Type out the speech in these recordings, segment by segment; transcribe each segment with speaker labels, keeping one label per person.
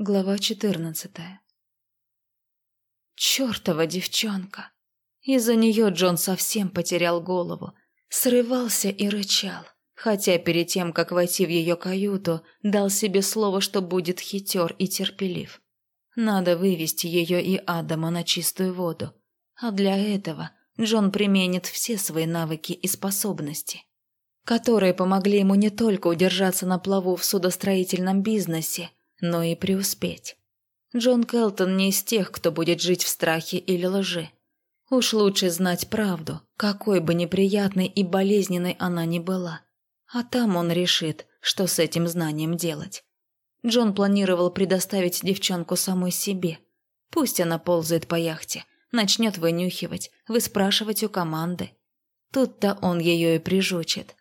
Speaker 1: Глава четырнадцатая. Чёртова девчонка! Из-за неё Джон совсем потерял голову, срывался и рычал, хотя перед тем, как войти в её каюту, дал себе слово, что будет хитер и терпелив. Надо вывести её и Адама на чистую воду, а для этого Джон применит все свои навыки и способности, которые помогли ему не только удержаться на плаву в судостроительном бизнесе, но и преуспеть. Джон Келтон не из тех, кто будет жить в страхе или лжи. Уж лучше знать правду, какой бы неприятной и болезненной она ни была. А там он решит, что с этим знанием делать. Джон планировал предоставить девчонку самой себе. Пусть она ползает по яхте, начнет вынюхивать, выспрашивать у команды. Тут-то он ее и прижучит.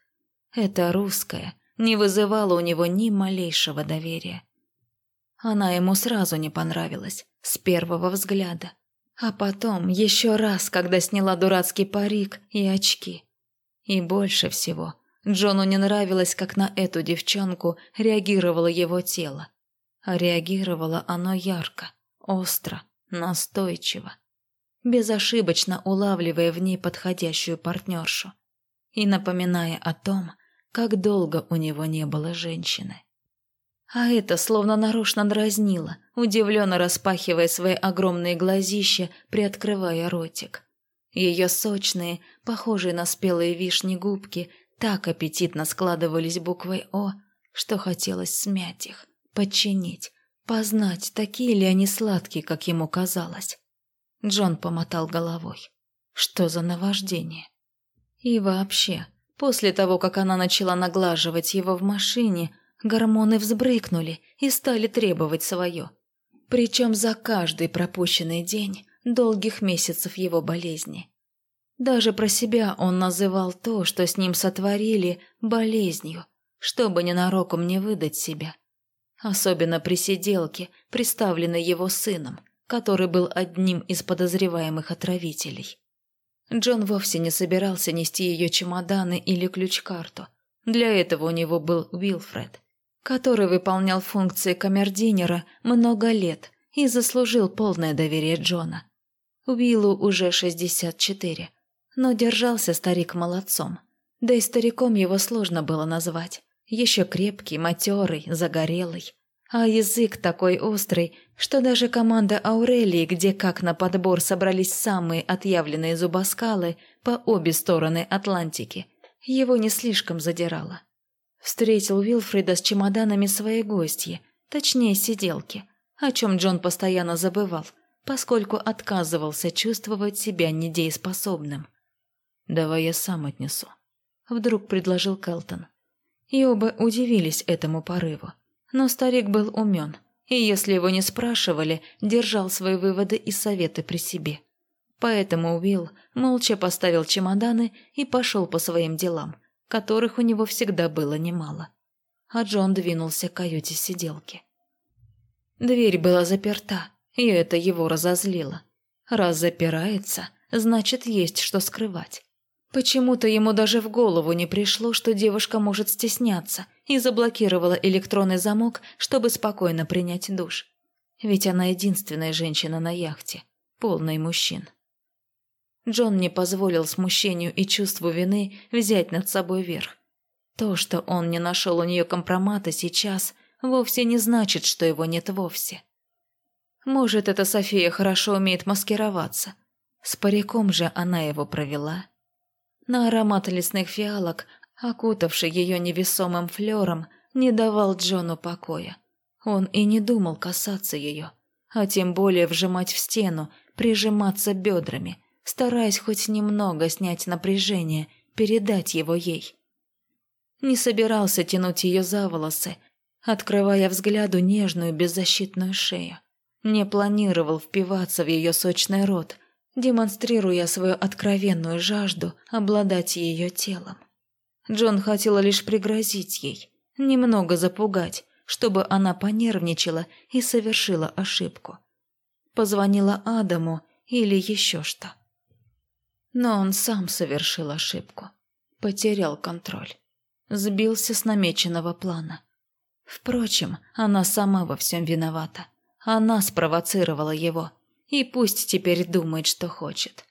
Speaker 1: Это русская не вызывала у него ни малейшего доверия. Она ему сразу не понравилась, с первого взгляда. А потом еще раз, когда сняла дурацкий парик и очки. И больше всего Джону не нравилось, как на эту девчонку реагировало его тело. Реагировало оно ярко, остро, настойчиво, безошибочно улавливая в ней подходящую партнершу и напоминая о том, как долго у него не было женщины. А это словно нарочно дразнило, удивленно распахивая свои огромные глазища, приоткрывая ротик. Ее сочные, похожие на спелые вишни губки, так аппетитно складывались буквой «О», что хотелось смять их, подчинить, познать, такие ли они сладкие, как ему казалось. Джон помотал головой. Что за наваждение? И вообще, после того, как она начала наглаживать его в машине, Гормоны взбрыкнули и стали требовать свое. Причем за каждый пропущенный день долгих месяцев его болезни. Даже про себя он называл то, что с ним сотворили, болезнью, чтобы ненароком не выдать себя. Особенно при сиделке, приставленной его сыном, который был одним из подозреваемых отравителей. Джон вовсе не собирался нести ее чемоданы или ключ-карту. Для этого у него был Уилфред который выполнял функции камердинера много лет и заслужил полное доверие Джона. Уиллу уже 64, но держался старик молодцом. Да и стариком его сложно было назвать. Еще крепкий, матерый, загорелый. А язык такой острый, что даже команда Аурелии, где как на подбор собрались самые отъявленные зубоскалы по обе стороны Атлантики, его не слишком задирала. Встретил Уилфрида с чемоданами своей гостьи, точнее сиделки, о чем Джон постоянно забывал, поскольку отказывался чувствовать себя недееспособным. «Давай я сам отнесу», — вдруг предложил Келтон. И оба удивились этому порыву. Но старик был умен, и если его не спрашивали, держал свои выводы и советы при себе. Поэтому Уилл молча поставил чемоданы и пошел по своим делам — которых у него всегда было немало. А Джон двинулся к каюте сиделки. Дверь была заперта, и это его разозлило. Раз запирается, значит, есть что скрывать. Почему-то ему даже в голову не пришло, что девушка может стесняться, и заблокировала электронный замок, чтобы спокойно принять душ. Ведь она единственная женщина на яхте, полной мужчин. Джон не позволил смущению и чувству вины взять над собой верх. То, что он не нашел у нее компромата сейчас, вовсе не значит, что его нет вовсе. Может, эта София хорошо умеет маскироваться. С париком же она его провела. На аромат лесных фиалок, окутавший ее невесомым флером, не давал Джону покоя. Он и не думал касаться ее, а тем более вжимать в стену, прижиматься бедрами – стараясь хоть немного снять напряжение, передать его ей. Не собирался тянуть ее за волосы, открывая взгляду нежную беззащитную шею. Не планировал впиваться в ее сочный рот, демонстрируя свою откровенную жажду обладать ее телом. Джон хотела лишь пригрозить ей, немного запугать, чтобы она понервничала и совершила ошибку. Позвонила Адаму или еще что. Но он сам совершил ошибку. Потерял контроль. Сбился с намеченного плана. Впрочем, она сама во всем виновата. Она спровоцировала его. И пусть теперь думает, что хочет.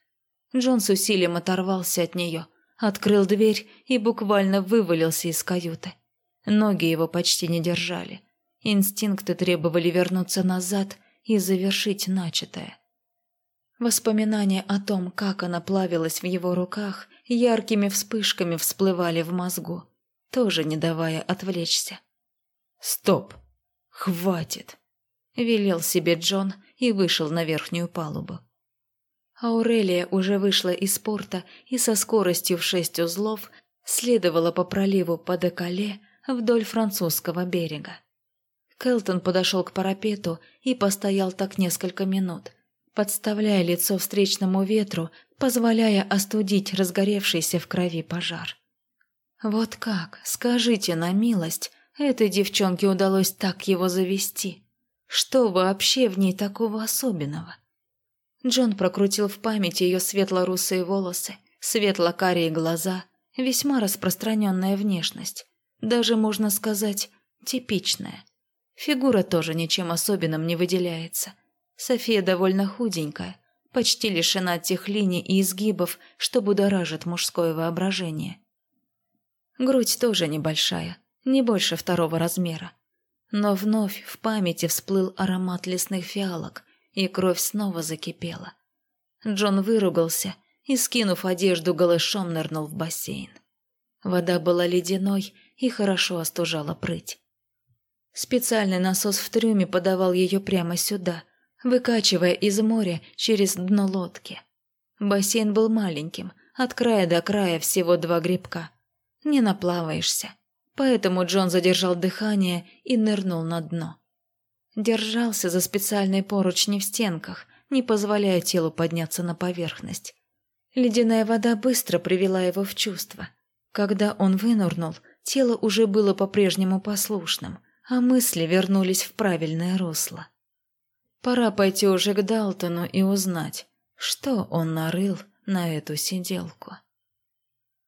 Speaker 1: Джон с усилием оторвался от нее, открыл дверь и буквально вывалился из каюты. Ноги его почти не держали. Инстинкты требовали вернуться назад и завершить начатое. Воспоминания о том, как она плавилась в его руках, яркими вспышками всплывали в мозгу, тоже не давая отвлечься. «Стоп! Хватит!» – велел себе Джон и вышел на верхнюю палубу. Аурелия уже вышла из порта и со скоростью в шесть узлов следовала по проливу по Декале вдоль французского берега. Келтон подошел к парапету и постоял так несколько минут, подставляя лицо встречному ветру, позволяя остудить разгоревшийся в крови пожар. Вот как, скажите на милость, этой девчонке удалось так его завести? Что вообще в ней такого особенного? Джон прокрутил в памяти ее светло-русые волосы, светло-карие глаза, весьма распространенная внешность. Даже, можно сказать, типичная. Фигура тоже ничем особенным не выделяется. София довольно худенькая, почти лишена тех линий и изгибов, что будоражит мужское воображение. Грудь тоже небольшая, не больше второго размера. Но вновь в памяти всплыл аромат лесных фиалок, и кровь снова закипела. Джон выругался и, скинув одежду, голышом нырнул в бассейн. Вода была ледяной и хорошо остужала прыть. Специальный насос в трюме подавал ее прямо сюда, выкачивая из моря через дно лодки. Бассейн был маленьким, от края до края всего два грибка. Не наплаваешься. Поэтому Джон задержал дыхание и нырнул на дно. Держался за специальные поручни в стенках, не позволяя телу подняться на поверхность. Ледяная вода быстро привела его в чувство. Когда он вынырнул, тело уже было по-прежнему послушным, а мысли вернулись в правильное русло. Пора пойти уже к Далтону и узнать, что он нарыл на эту сиделку.